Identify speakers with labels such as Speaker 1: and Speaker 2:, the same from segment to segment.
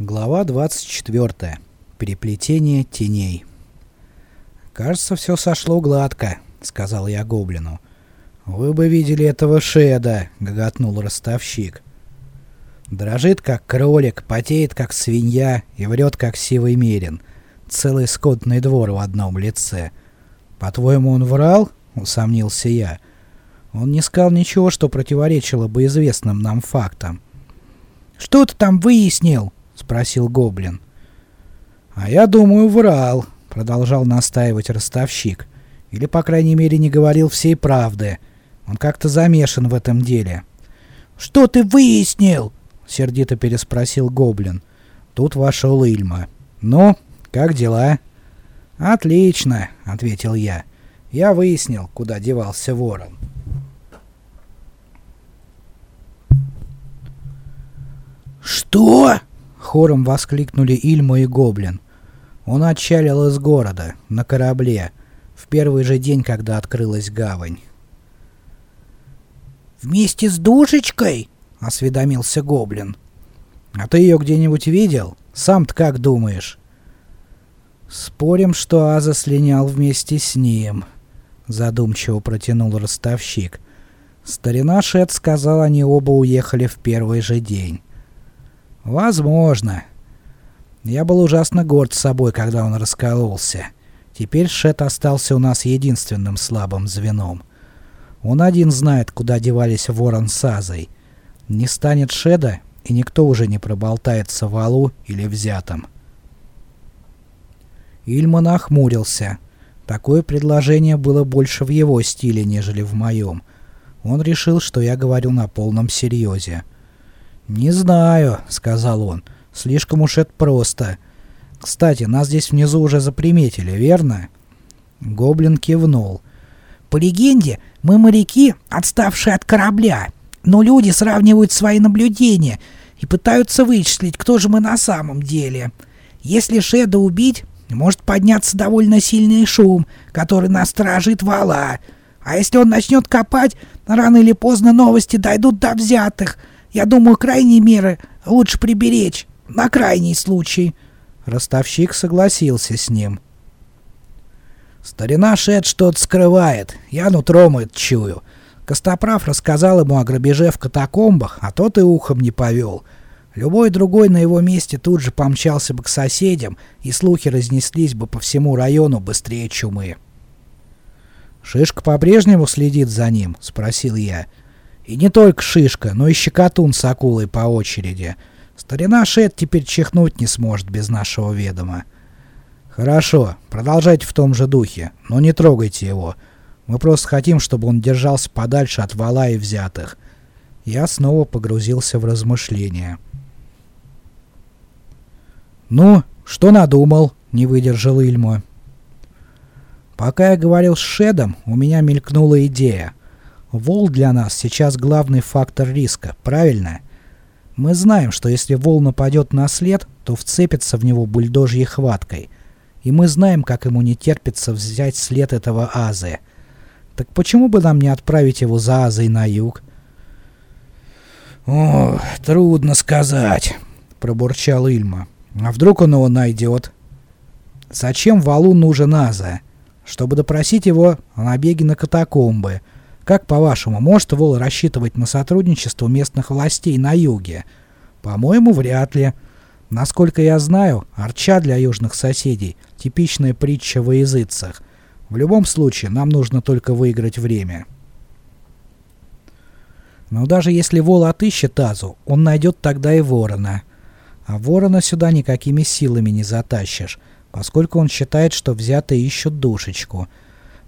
Speaker 1: Глава 24. Переплетение теней. «Кажется, все сошло гладко», — сказал я гоблину. «Вы бы видели этого шеда», — гоготнул ростовщик. Дрожит, как кролик, потеет, как свинья, и врет, как сивый мерин. Целый скотный двор в одном лице. «По-твоему, он врал?» — усомнился я. Он не сказал ничего, что противоречило бы известным нам фактам.
Speaker 2: «Что ты там выяснил?» — спросил гоблин.
Speaker 1: «А я думаю, врал», — продолжал настаивать ростовщик. «Или, по крайней мере, не говорил всей правды. Он как-то замешан в этом деле».
Speaker 2: «Что ты выяснил?»
Speaker 1: — сердито переспросил гоблин. Тут вошел Ильма. «Ну, как дела?» «Отлично», — ответил я. «Я выяснил, куда девался ворон».
Speaker 2: «Что?»
Speaker 1: Хором воскликнули Ильма и Гоблин. Он отчалил из города, на корабле, в первый же день, когда открылась гавань.
Speaker 2: «Вместе с душечкой?» — осведомился Гоблин.
Speaker 1: «А ты ее где-нибудь видел? Сам-то как думаешь?» «Спорим, что Аза слинял вместе с ним», — задумчиво протянул ростовщик. Старина Шет сказал, они оба уехали в первый же день. Возможно. Я был ужасно горд собой, когда он раскололся. Теперь Шет остался у нас единственным слабым звеном. Он один знает, куда девались Ворон с Азой. Не станет Шеда, и никто уже не проболтается в Алу или взятом. Ильман охмурился. Такое предложение было больше в его стиле, нежели в моем. Он решил, что я говорю на полном серьезе. «Не знаю», — сказал он. «Слишком уж это просто. Кстати, нас здесь внизу уже заприметили, верно?» Гоблин кивнул.
Speaker 2: «По легенде, мы моряки, отставшие от корабля, но люди сравнивают свои наблюдения и пытаются вычислить, кто же мы на самом деле. Если Шеда убить, может подняться довольно сильный шум, который насторожит вала. А если он начнет копать, рано или поздно новости дойдут до взятых — я думаю, крайние меры лучше приберечь, на крайний случай».
Speaker 1: Ростовщик согласился с ним. Старина Шет что-то скрывает, я нутром это чую. Костоправ рассказал ему о грабеже в катакомбах, а тот и ухом не повел. Любой другой на его месте тут же помчался бы к соседям, и слухи разнеслись бы по всему району быстрее чумы. «Шишка по-прежнему следит за ним?» — спросил я. И не только Шишка, но и Щекотун с акулой по очереди. Старина Шет теперь чихнуть не сможет без нашего ведома. Хорошо, продолжайте в том же духе, но не трогайте его. Мы просто хотим, чтобы он держался подальше от вала и взятых. Я снова погрузился в размышления. «Ну, что надумал?» — не выдержал Ильма. Пока я говорил с Шедом, у меня мелькнула идея — Вол для нас сейчас главный фактор риска, правильно? Мы знаем, что если вол нападет на след, то вцепится в него бульдожьей хваткой. И мы знаем, как ему не терпится взять след этого Азы. Так почему бы нам не отправить его за Азой на юг?
Speaker 2: «О, трудно сказать», — пробурчал Ильма. «А вдруг он его найдет?»
Speaker 1: «Зачем валу нужен Аза? Чтобы допросить его о набеге на катакомбы». Как, по-вашему, может Вол рассчитывать на сотрудничество местных властей на юге? По-моему, вряд ли. Насколько я знаю, арча для южных соседей – типичная притча во языцах. В любом случае, нам нужно только выиграть время. Но даже если Вол отыщет Азу, он найдет тогда и Ворона. А Ворона сюда никакими силами не затащишь, поскольку он считает, что взятые ищут душечку.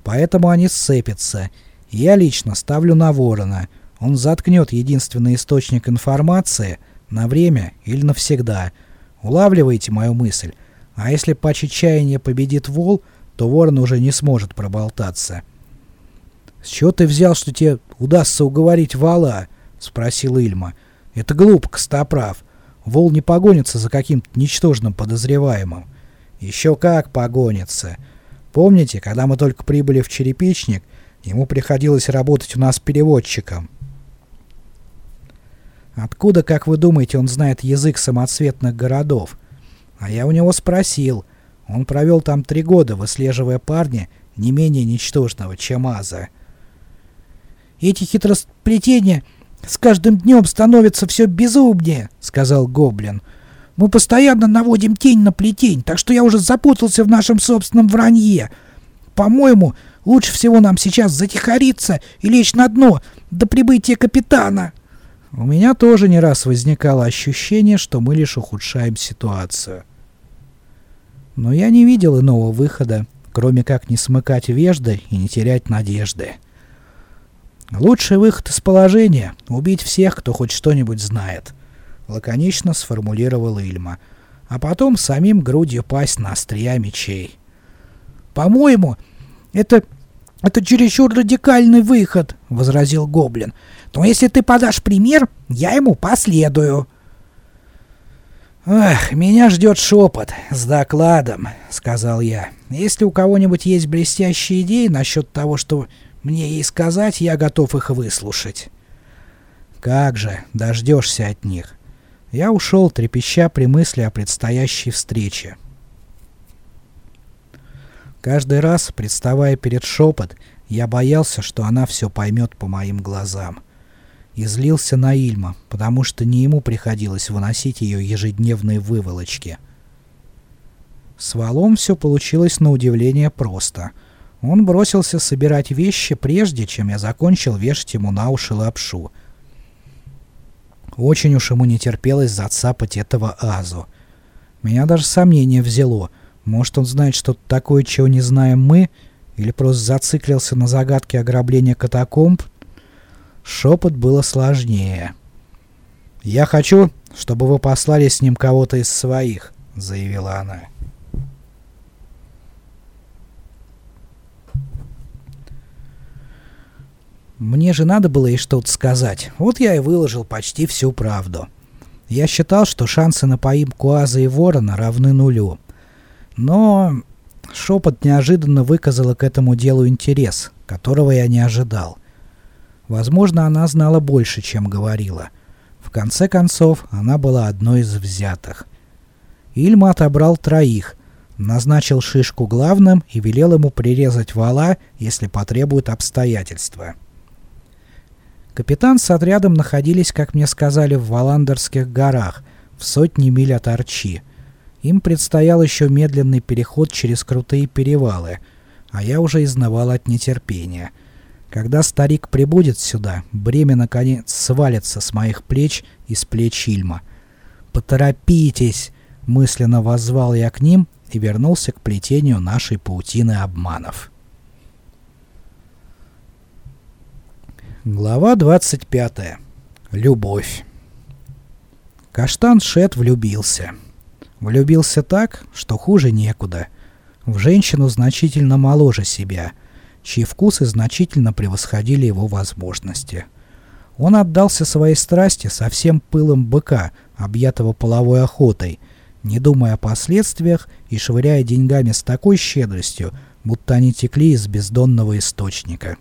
Speaker 1: Поэтому они сцепятся – я лично ставлю на Ворона. Он заткнет единственный источник информации на время или навсегда. Улавливаете мою мысль? А если патч чаяния победит Вол, то Ворон уже не сможет проболтаться. «С чего ты взял, что тебе удастся уговорить Вала?» — спросил Ильма. «Это глупо, Костоправ. Вол не погонится за каким-то ничтожным подозреваемым». «Еще как погонится. Помните, когда мы только прибыли в Черепичник, Ему приходилось работать у нас переводчиком. Откуда, как вы думаете, он знает язык самоцветных городов? А я у него спросил. Он провел там три года, выслеживая парня не менее ничтожного, чем Аза.
Speaker 2: «Эти хитросплетения с каждым днем становятся все безумнее», — сказал Гоблин. «Мы постоянно наводим тень на плетень, так что я уже запутался в нашем собственном вранье. По-моему, лучше всего нам сейчас затихариться и лечь на дно до прибытия капитана».
Speaker 1: У меня тоже не раз возникало ощущение, что мы лишь ухудшаем ситуацию. Но я не видел иного выхода, кроме как не смыкать вежды и не терять надежды. Лучший выход из положения — убить всех, кто хоть что-нибудь знает, — лаконично сформулировал Ильма, а потом самим грудью пасть на острия мечей.
Speaker 2: «По-моему, это... это чересчур радикальный выход», — возразил Гоблин. Но если ты подашь пример, я ему последую.
Speaker 1: «Ах, меня ждет шепот с докладом», — сказал я. «Если у кого-нибудь есть блестящие идеи насчет того, что мне ей сказать, я готов их выслушать». «Как же, дождешься от них». Я ушел, трепеща при мысли о предстоящей встрече. Каждый раз, представая перед шепот, я боялся, что она все поймет по моим глазам и злился на Ильма, потому что не ему приходилось выносить ее ежедневные выволочки. С валом все получилось на удивление просто. Он бросился собирать вещи, прежде чем я закончил вешать ему на уши лапшу. Очень уж ему не терпелось зацапать этого Азу. Меня даже сомнение взяло. Может, он знает что-то такое, чего не знаем мы, или просто зациклился на загадке ограбления катакомб, Шепот было сложнее. «Я хочу, чтобы вы послали с ним кого-то из своих», — заявила она. Мне же надо было ей что-то сказать. Вот я и выложил почти всю правду. Я считал, что шансы на поимку Аза и Ворона равны нулю. Но шепот неожиданно выказала к этому делу интерес, которого я не ожидал. Возможно, она знала больше, чем говорила. В конце концов, она была одной из взятых. Ильма отобрал троих, назначил Шишку главным и велел ему прирезать вала, если потребуют обстоятельства. Капитан с отрядом находились, как мне сказали, в Валандерских горах, в сотни миль от Арчи. Им предстоял еще медленный переход через крутые перевалы, а я уже изнывал от нетерпения — когда старик прибудет сюда, бремя наконец свалится с моих плеч и с плеч Ильма. «Поторопитесь!» — мысленно воззвал я к ним и вернулся к плетению нашей паутины обманов. Глава 25. Любовь. Каштан Шет влюбился. Влюбился так, что хуже некуда. В женщину значительно моложе себя — чьи вкусы значительно превосходили его возможности. Он отдался своей страсти со всем пылом быка, объятого половой охотой, не думая о последствиях и швыряя деньгами с такой щедростью, будто они текли из бездонного источника.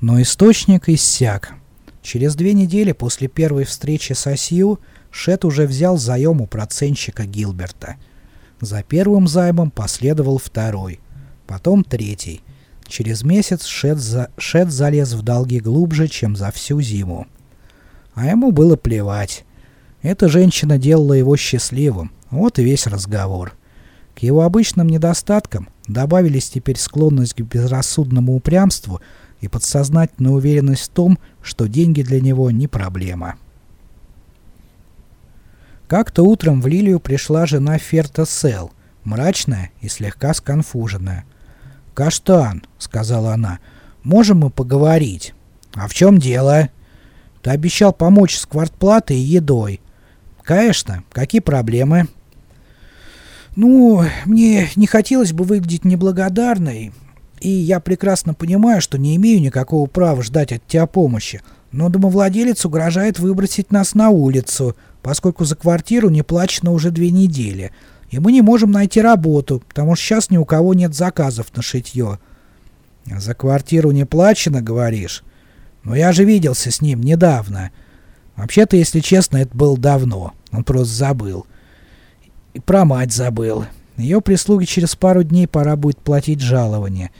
Speaker 1: Но источник иссяк. Через две недели после первой встречи с Осью Шет уже взял заем у процентщика Гилберта. За первым займом последовал второй – потом третий. Через месяц Шет, за... Шет залез в долги глубже, чем за всю зиму. А ему было плевать. Эта женщина делала его счастливым. Вот и весь разговор. К его обычным недостаткам добавились теперь склонность к безрассудному упрямству и подсознательная уверенность в том, что деньги для него не проблема. Как-то утром в Лилию пришла жена Ферта Сел, мрачная и слегка сконфуженная. «Каштан», — сказала она, — «можем мы поговорить?» «А в чем дело?» «Ты обещал помочь с квартплатой и едой». «Конечно. Какие проблемы?» «Ну, мне не хотелось бы выглядеть неблагодарной, и я прекрасно понимаю, что не имею никакого права ждать от тебя помощи, но домовладелец угрожает выбросить нас на улицу, поскольку за квартиру не плачено уже две недели» и мы не можем найти работу, потому что сейчас ни у кого нет заказов на шитье. За квартиру не плачено, говоришь? Но я же виделся с ним недавно. Вообще-то, если честно, это было давно. Он просто забыл. И про мать забыл. Ее прислуге через пару дней пора будет платить жалование,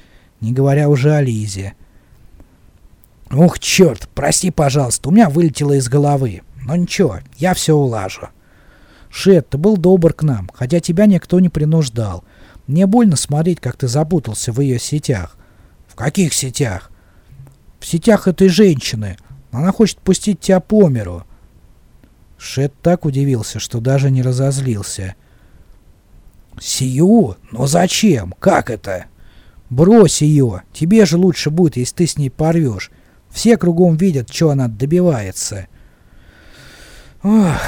Speaker 1: не говоря уже о Лизе. Ух, черт, прости, пожалуйста, у меня вылетело из головы. Но ничего, я все улажу. Шет, ты был добр к нам, хотя тебя никто не принуждал. Мне больно смотреть, как ты запутался в ее сетях. В каких сетях? В сетях этой женщины. Она хочет пустить тебя по миру. Шет так удивился, что даже не разозлился. «Сию? Но зачем? Как это?» «Брось ее. Тебе же лучше будет, если ты с ней порвешь. Все кругом видят, что она добивается». «Ох,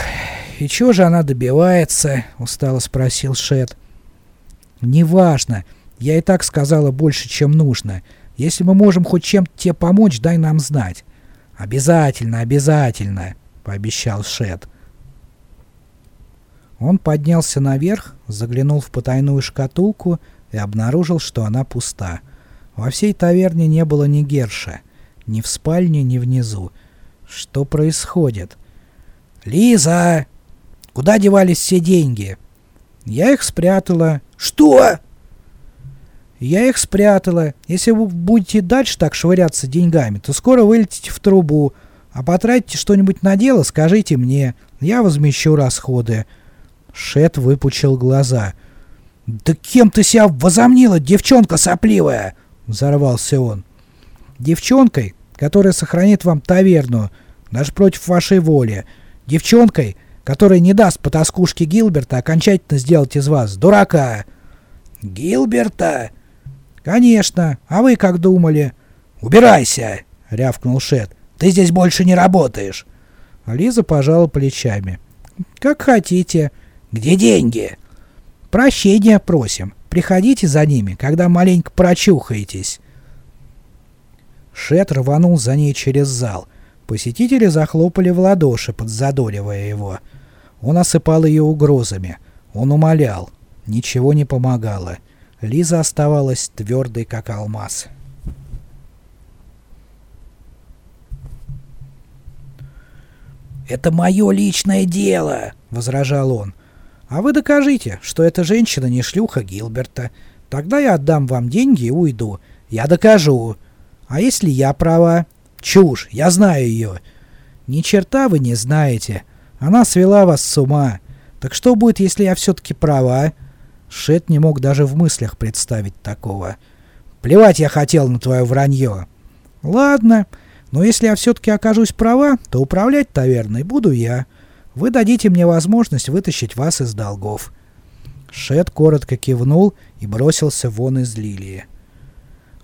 Speaker 1: и чего же она добивается?» — устало спросил Шет. «Неважно. Я и так сказала больше, чем нужно. Если мы можем хоть чем-то тебе помочь, дай нам знать». «Обязательно, обязательно», — пообещал Шет. Он поднялся наверх, заглянул в потайную шкатулку и обнаружил, что она пуста. Во всей таверне не было ни Герша, ни в спальне, ни внизу. Что происходит? «Лиза! Куда девались все деньги?» «Я их спрятала». «Что?» «Я их спрятала. Если вы будете дальше так швыряться деньгами, то скоро вылетите в трубу. А потратите что-нибудь на дело, скажите мне. Я возмещу расходы». Шет выпучил глаза. «Да кем ты себя возомнила, девчонка сопливая?» Взорвался он. «Девчонкой, которая сохранит вам таверну, даже против вашей воли. Девчонкой, которая не даст потаскушке Гилберта окончательно сделать из вас дурака». «Гилберта?» «Конечно. А вы как думали?» «Убирайся!» — рявкнул Шет. «Ты здесь больше не работаешь!» Лиза пожала плечами. «Как хотите. Где деньги?» «Прощения просим. Приходите за ними, когда маленько прочухаетесь». Шет рванул за ней через зал. Посетители захлопали в ладоши, подзадоривая его. Он осыпал ее угрозами. Он умолял. Ничего не помогало. Лиза оставалась твердой, как алмаз. «Это мое личное дело!» — возражал он. «А вы докажите, что эта женщина не шлюха Гилберта. Тогда я отдам вам деньги и уйду. Я докажу. А если я права? Чушь, я знаю ее. Ни черта вы не знаете. Она свела вас с ума. Так что будет, если я все-таки права?» Шет не мог даже в мыслях представить такого. «Плевать я хотел на твое вранье». «Ладно, но если я все-таки окажусь права, то управлять таверной буду я. Вы дадите мне возможность вытащить вас из долгов». Шет коротко кивнул и бросился вон из лилии.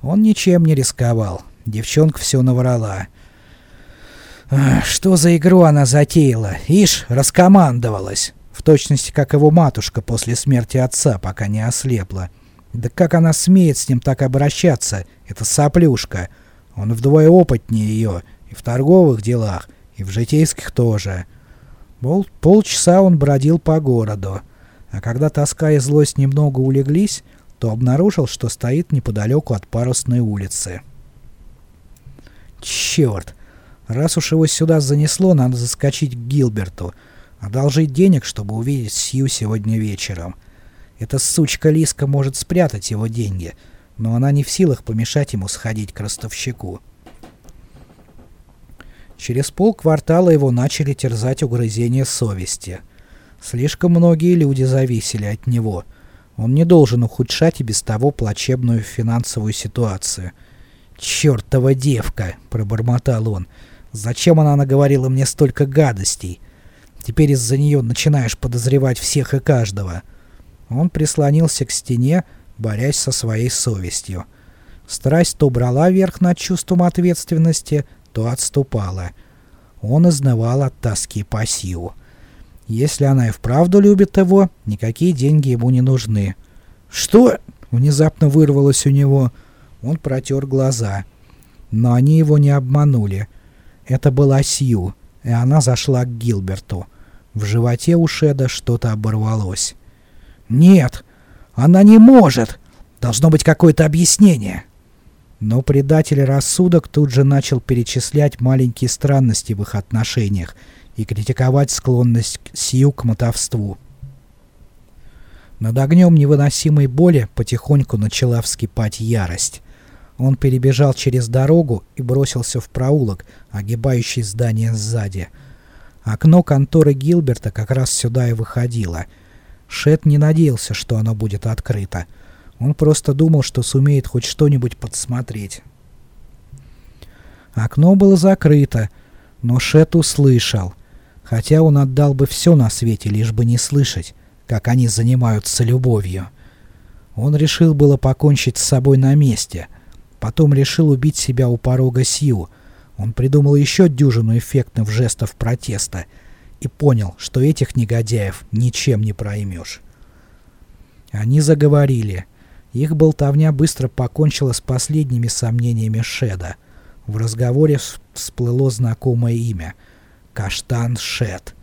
Speaker 1: Он ничем не рисковал. Девчонка все наврала. что за игру она затеяла? Ишь, раскомандовалась в точности как его матушка после смерти отца, пока не ослепла. Да как она смеет с ним так обращаться, эта соплюшка? Он вдвое опытнее ее, и в торговых делах, и в житейских тоже. Пол полчаса он бродил по городу, а когда тоска и злость немного улеглись, то обнаружил, что стоит неподалеку от парусной улицы. Черт! Раз уж его сюда занесло, надо заскочить к Гилберту — Одолжить денег, чтобы увидеть Сью сегодня вечером. Эта сучка Лиска может спрятать его деньги, но она не в силах помешать ему сходить к ростовщику. Через полквартала его начали терзать угрызения совести. Слишком многие люди зависели от него. Он не должен ухудшать и без того плачебную финансовую ситуацию. «Чёртова девка!» — пробормотал он. «Зачем она наговорила мне столько гадостей?» Теперь из-за нее начинаешь подозревать всех и каждого. Он прислонился к стене, борясь со своей совестью. Страсть то брала верх над чувством ответственности, то отступала. Он изнывал от тоски по Сью. Если она и вправду любит его, никакие деньги ему не нужны. «Что?» — внезапно вырвалось у него. Он протер глаза. Но они его не обманули. Это была Сью, и она зашла к Гилберту. В животе у Шеда что-то оборвалось. «Нет! Она не может! Должно быть какое-то объяснение!» Но предатель рассудок тут же начал перечислять маленькие странности в их отношениях и критиковать склонность Сью к мотовству. Над огнем невыносимой боли потихоньку начала вскипать ярость. Он перебежал через дорогу и бросился в проулок, огибающий здание сзади. Окно конторы Гилберта как раз сюда и выходило. Шет не надеялся, что оно будет открыто. Он просто думал, что сумеет хоть что-нибудь подсмотреть. Окно было закрыто, но Шет услышал. Хотя он отдал бы все на свете, лишь бы не слышать, как они занимаются любовью. Он решил было покончить с собой на месте — Потом решил убить себя у порога Сью. Он придумал еще дюжину эффектных жестов протеста и понял, что этих негодяев ничем не проймешь. Они заговорили. Их болтовня быстро покончила с последними сомнениями Шеда. В разговоре всплыло знакомое имя — Каштан Шед.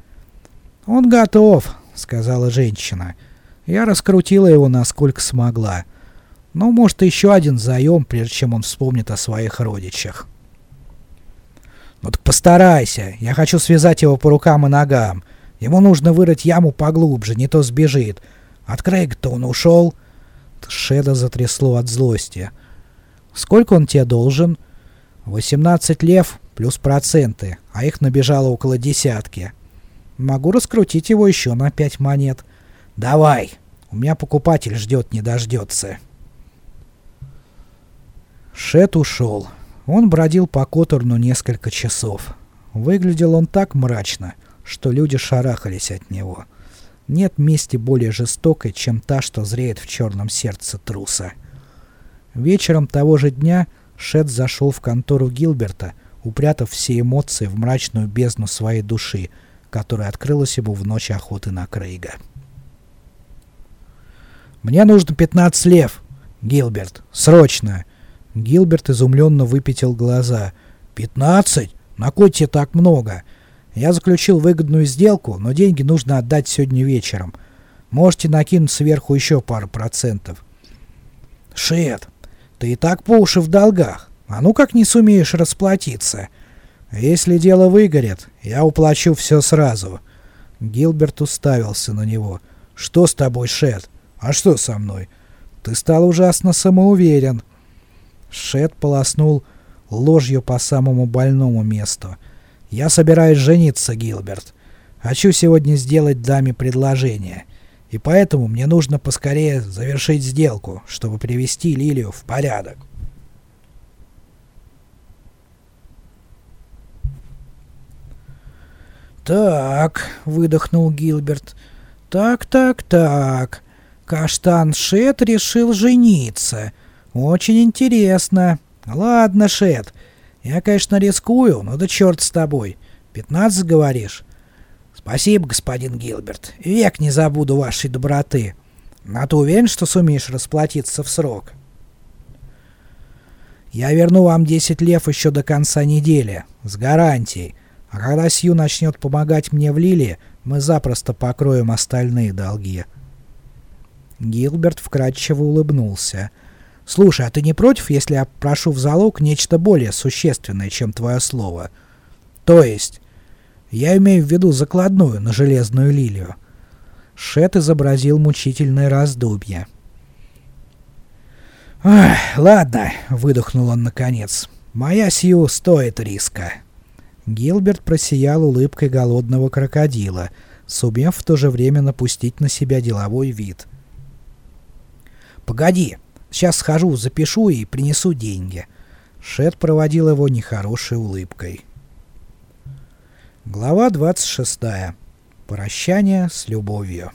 Speaker 1: «Он готов», — сказала женщина. Я раскрутила его насколько смогла. Ну, может, еще один заем, прежде чем он вспомнит о своих родичах. Ну так постарайся. Я хочу связать его по рукам и ногам. Ему нужно вырыть яму поглубже, не то сбежит. От Крейга-то он ушел. Шеда затрясло от злости. Сколько он тебе должен? 18 лев плюс проценты, а их набежало около десятки. Могу раскрутить его еще на 5 монет. Давай, у меня покупатель ждет не дождется. Шет ушел. Он бродил по Которну несколько часов. Выглядел он так мрачно, что люди шарахались от него. Нет мести более жестокой, чем та, что зреет в черном сердце труса. Вечером того же дня Шет зашел в контору Гилберта, упрятав все эмоции в мрачную бездну своей души, которая открылась ему в ночь охоты на Крейга. «Мне нужно 15 лев, Гилберт, срочно!» Гилберт изумленно выпятил глаза. «Пятнадцать? На кой тебе так много? Я заключил выгодную сделку, но деньги нужно отдать сегодня вечером. Можете накинуть сверху еще пару процентов». «Шет, ты и так по уши в долгах. А ну как не сумеешь расплатиться? Если дело выгорит, я уплачу все сразу». Гилберт уставился на него. «Что с тобой, Шет? А что со мной? Ты стал ужасно самоуверен». Шет полоснул ложью по самому больному месту. «Я собираюсь жениться, Гилберт. Хочу сегодня сделать даме предложение. И поэтому мне нужно поскорее завершить сделку, чтобы привести Лилию в порядок». «Так», — выдохнул Гилберт. «Так, так, так. Каштан Шет решил жениться. «Очень интересно. Ладно, Шет. Я, конечно, рискую, но да черт с тобой. Пятнадцать, говоришь?» «Спасибо, господин Гилберт. Век не забуду вашей доброты. А ты уверен, что сумеешь расплатиться в срок?» «Я верну вам 10 лев еще до конца недели. С гарантией. А когда Сью начнет помогать мне в Лиле, мы запросто покроем остальные долги». Гилберт вкратчиво улыбнулся. Слушай, а ты не против, если я прошу в залог нечто более существенное, чем твое слово? То есть, я имею в виду закладную на железную лилию. Шет изобразил мучительное раздумье. «Ах, ладно», — выдохнул он наконец. «Моя Сью стоит риска». Гилберт просиял улыбкой голодного крокодила, сумев в то же время напустить на себя деловой вид. «Погоди, Сейчас схожу, запишу и принесу деньги». Шет проводил его нехорошей улыбкой. Глава 26. Прощание с любовью.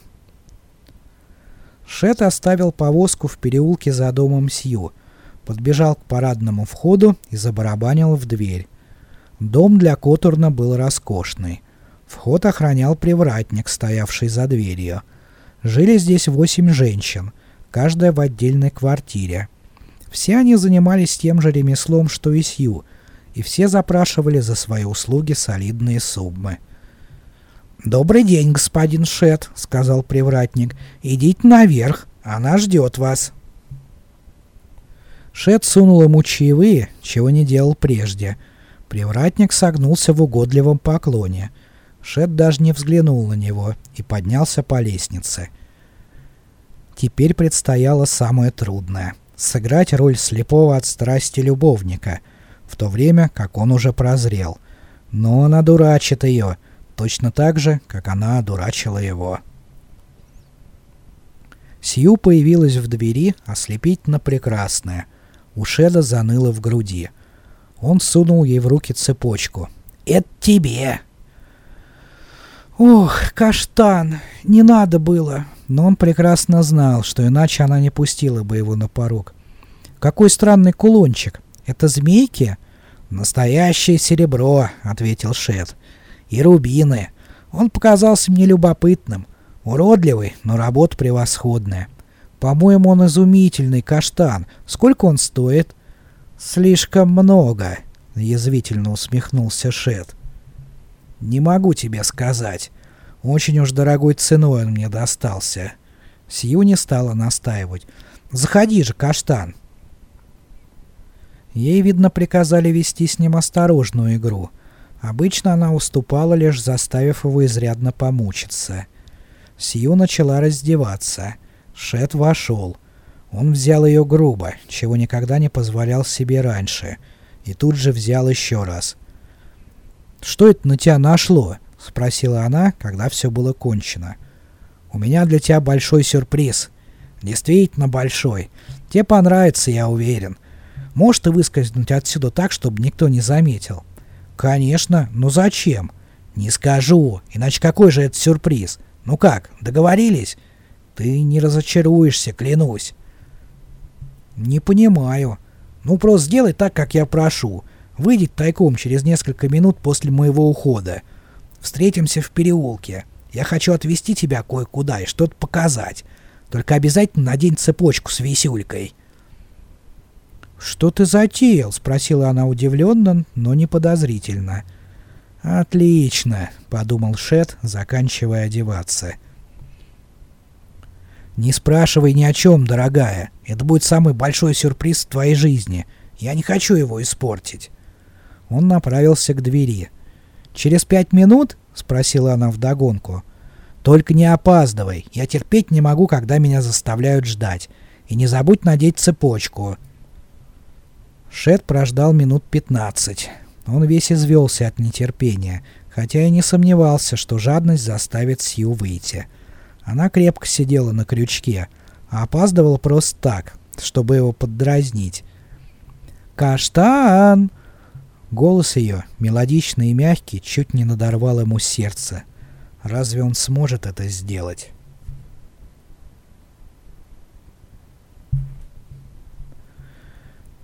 Speaker 1: Шет оставил повозку в переулке за домом Сью, подбежал к парадному входу и забарабанил в дверь. Дом для Котурна был роскошный. Вход охранял привратник, стоявший за дверью. Жили здесь восемь женщин — каждая в отдельной квартире. Все они занимались тем же ремеслом, что и Сью, и все запрашивали за свои услуги солидные суммы. «Добрый день, господин Шет», — сказал привратник. «Идите наверх, она ждет вас». Шет сунул ему чаевые, чего не делал прежде. Привратник согнулся в угодливом поклоне. Шет даже не взглянул на него и поднялся по лестнице. Теперь предстояло самое трудное — сыграть роль слепого от страсти любовника, в то время как он уже прозрел. Но он одурачит ее, точно так же, как она одурачила его. Сью появилась в двери, ослепительно прекрасная — у Шеда заныло в груди. Он сунул ей в руки цепочку. «Это тебе!»
Speaker 2: «Ох, каштан! Не надо было!»
Speaker 1: Но он прекрасно знал, что иначе она не пустила бы его на порог. «Какой странный кулончик! Это змейки?» «Настоящее серебро», — ответил Шед. «И рубины. Он показался мне любопытным. Уродливый, но работа превосходная. По-моему, он изумительный каштан. Сколько он стоит? Слишком много, язвительно усмехнулся Шет. Не могу тебе сказать. Очень уж дорогой ценой он мне достался. Сью не стала настаивать. Заходи же, каштан. Ей, видно, приказали вести с ним осторожную игру. Обычно она уступала, лишь заставив его изрядно помучиться. Сью начала раздеваться — Шет вошел. Он взял ее грубо, чего никогда не позволял себе раньше, и тут же взял еще раз. «Что это на тебя нашло?» — спросила она, когда все было кончено. «У меня для тебя большой сюрприз. Действительно большой. Тебе понравится, я уверен. Можешь ты выскользнуть отсюда так, чтобы никто не заметил?» «Конечно, но зачем?» «Не скажу, иначе какой же это сюрприз? Ну как, договорились?» Ты не разочаруешься, клянусь. Не понимаю. Ну, просто сделай так, как я прошу. Выйди тайком через несколько минут после моего ухода. Встретимся в переулке. Я хочу отвезти тебя кое-куда и что-то показать. Только обязательно надень цепочку с висюлькой. «Что ты затеял?» — спросила она удивленно, но не подозрительно. «Отлично», — подумал Шет, заканчивая одеваться. «Не спрашивай ни о чем, дорогая. Это будет самый большой сюрприз в твоей жизни. Я не хочу его испортить». Он направился к двери. «Через пять минут?» — спросила она вдогонку. «Только не опаздывай. Я терпеть не могу, когда меня заставляют ждать. И не забудь надеть цепочку». Шет прождал минут пятнадцать. Он весь извелся от нетерпения, хотя и не сомневался, что жадность заставит Сью выйти. Она крепко сидела на крючке, а опаздывала просто так, чтобы его поддразнить. «Каштан!» Голос ее, мелодичный и мягкий, чуть не надорвал ему сердце. Разве он сможет это сделать?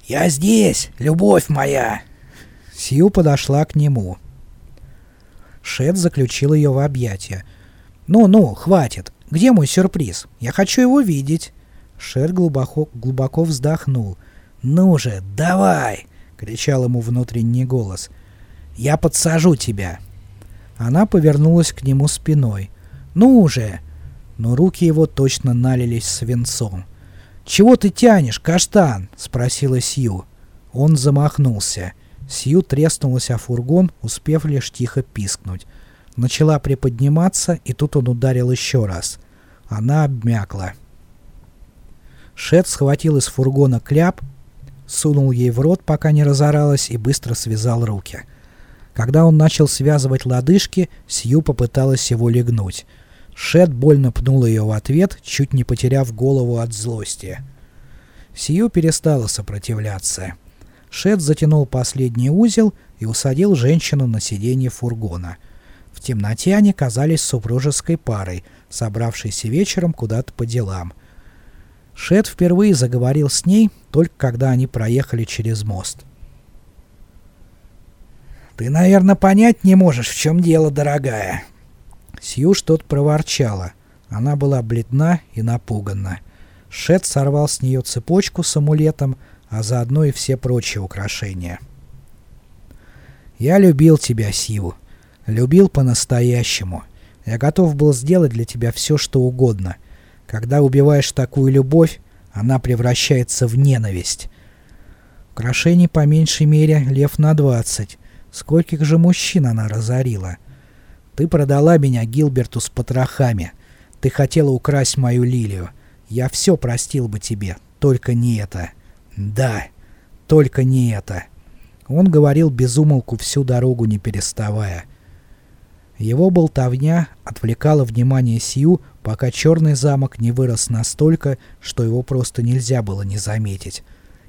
Speaker 2: «Я здесь, любовь моя!»
Speaker 1: Сью подошла к нему. Шет заключил ее в объятия. «Ну-ну, хватит. Где мой сюрприз? Я хочу его видеть». Шер глубоко, глубоко вздохнул. «Ну же, давай!» — кричал ему внутренний голос. «Я подсажу тебя!» Она повернулась к нему спиной. «Ну уже!» Но руки его точно налились свинцом. «Чего ты тянешь, каштан?» — спросила Сью. Он замахнулся. Сью треснулась о фургон, успев лишь тихо пискнуть. Начала приподниматься, и тут он ударил еще раз. Она обмякла. Шет схватил из фургона кляп, сунул ей в рот, пока не разоралась, и быстро связал руки. Когда он начал связывать лодыжки, Сью попыталась его легнуть. Шет больно пнул ее в ответ, чуть не потеряв голову от злости. Сью перестала сопротивляться. Шет затянул последний узел и усадил женщину на сиденье фургона — в темноте они казались супружеской парой, собравшейся вечером куда-то по делам. Шет впервые заговорил с ней, только когда они проехали через мост. «Ты, наверное, понять не можешь, в чем дело, дорогая». Сью что-то проворчала. Она была бледна и напугана. Шет сорвал с нее цепочку с амулетом, а заодно и все прочие украшения. «Я любил тебя, Сью», Любил по-настоящему. Я готов был сделать для тебя все, что угодно. Когда убиваешь такую любовь, она превращается в ненависть. Украшений по меньшей мере лев на двадцать. Скольких же мужчин она разорила? Ты продала меня Гилберту с потрохами. Ты хотела украсть мою лилию. Я все простил бы тебе, только не это. Да, только не это. Он говорил безумолку всю дорогу, не переставая. Его болтовня отвлекала внимание Сью, пока черный замок не вырос настолько, что его просто нельзя было не заметить.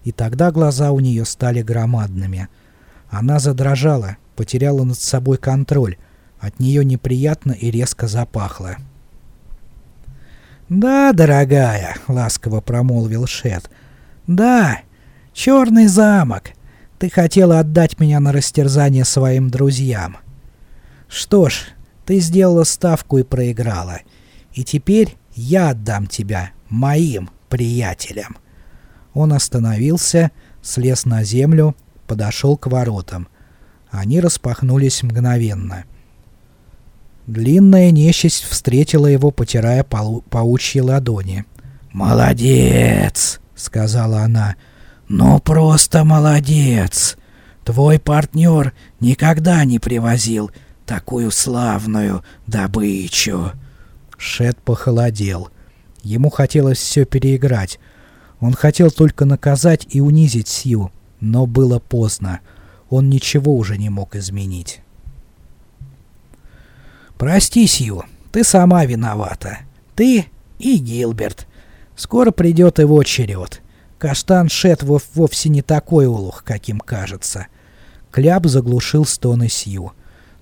Speaker 1: И тогда глаза у нее стали громадными. Она задрожала, потеряла над собой контроль. От нее неприятно и резко запахло. «Да, дорогая», — ласково промолвил Шет. «Да, черный замок. Ты хотела отдать меня на растерзание своим друзьям. Что ж, ты сделала ставку и проиграла. И теперь я отдам тебя моим приятелям». Он остановился, слез на землю, подошел к воротам. Они распахнулись мгновенно. Длинная нечисть встретила его, потирая пау паучьи ладони. «Молодец!» — сказала она. «Ну просто молодец! Твой партнер никогда не привозил такую славную добычу!» Шет похолодел. Ему хотелось все переиграть. Он хотел только наказать и унизить Сью, но было поздно. Он ничего уже не мог изменить. «Прости, Сью, ты сама виновата. Ты и Гилберт. Скоро придет его черед. Каштан Шет вов вовсе не такой улух, каким кажется». Кляп заглушил стоны Сью.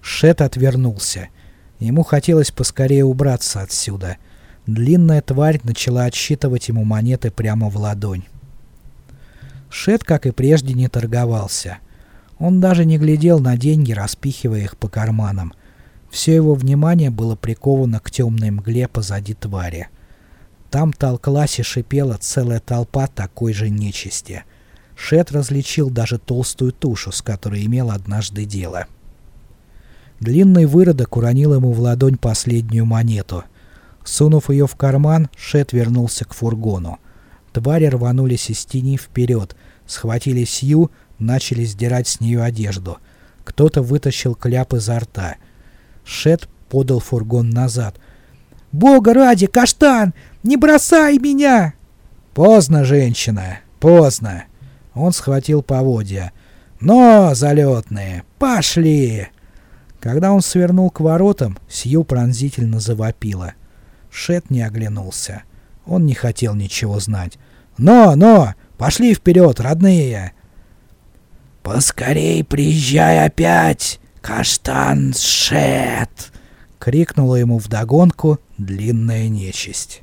Speaker 1: Шет отвернулся. Ему хотелось поскорее убраться отсюда. Длинная тварь начала отсчитывать ему монеты прямо в ладонь. Шет, как и прежде, не торговался. Он даже не глядел на деньги, распихивая их по карманам. Все его внимание было приковано к темной мгле позади твари. Там толклась и шипела целая толпа такой же нечисти. Шет различил даже толстую тушу, с которой имел однажды дело. Длинный выродок уронил ему в ладонь последнюю монету. Сунув ее в карман, Шет вернулся к фургону. Твари рванулись из тени вперед, схватили Сью, начали сдирать с нее одежду. Кто-то вытащил кляп изо рта — Шет подал фургон назад. «Бога ради, каштан! Не бросай меня!» «Поздно, женщина, поздно!» Он схватил поводья. «Но, залетные, пошли!» Когда он свернул к воротам, Сью пронзительно завопила. Шет не оглянулся. Он не хотел ничего знать. «Но, но! Пошли вперед, родные!»
Speaker 2: «Поскорей приезжай опять!» «Каштан Шет!»
Speaker 1: — крикнула ему вдогонку длинная нечисть.